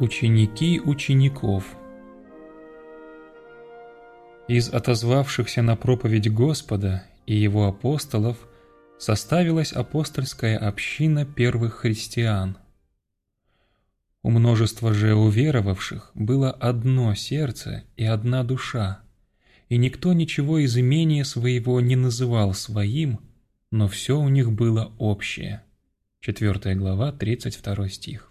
Ученики учеников Из отозвавшихся на проповедь Господа и его апостолов составилась апостольская община первых христиан. У множества же уверовавших было одно сердце и одна душа, и никто ничего из имения своего не называл своим, но все у них было общее. 4 глава, 32 стих.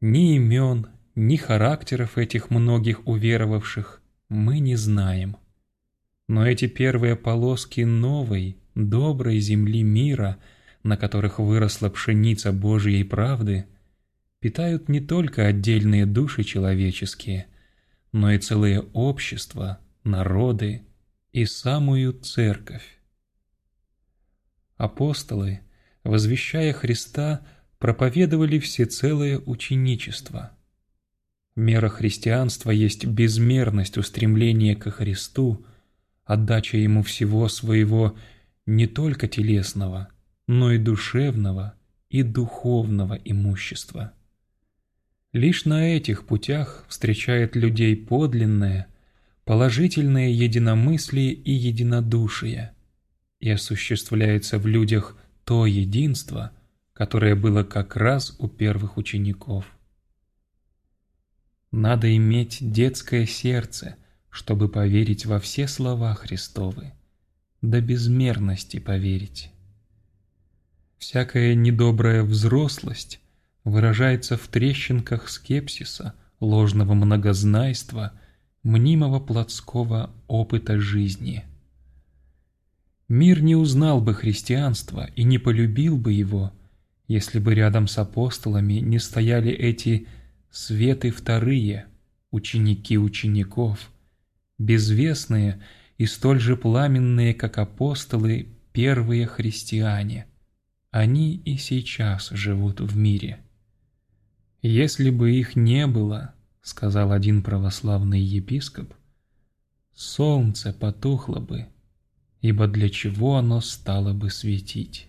Ни имен, ни характеров этих многих уверовавших мы не знаем. Но эти первые полоски новой, доброй земли мира, на которых выросла пшеница Божьей правды, питают не только отдельные души человеческие, но и целые общества, народы и самую церковь. Апостолы, возвещая Христа, проповедовали всецелое ученичество. Мера христианства есть безмерность устремления ко Христу, отдача Ему всего своего не только телесного, но и душевного и духовного имущества. Лишь на этих путях встречает людей подлинное, положительное единомыслие и единодушие, и осуществляется в людях то единство – которое было как раз у первых учеников. Надо иметь детское сердце, чтобы поверить во все слова Христовы, до безмерности поверить. Всякая недобрая взрослость выражается в трещинках скепсиса, ложного многознайства, мнимого плотского опыта жизни. Мир не узнал бы христианства и не полюбил бы его, если бы рядом с апостолами не стояли эти «светы вторые», ученики учеников, безвестные и столь же пламенные, как апостолы, первые христиане. Они и сейчас живут в мире. «Если бы их не было, — сказал один православный епископ, — солнце потухло бы, ибо для чего оно стало бы светить?»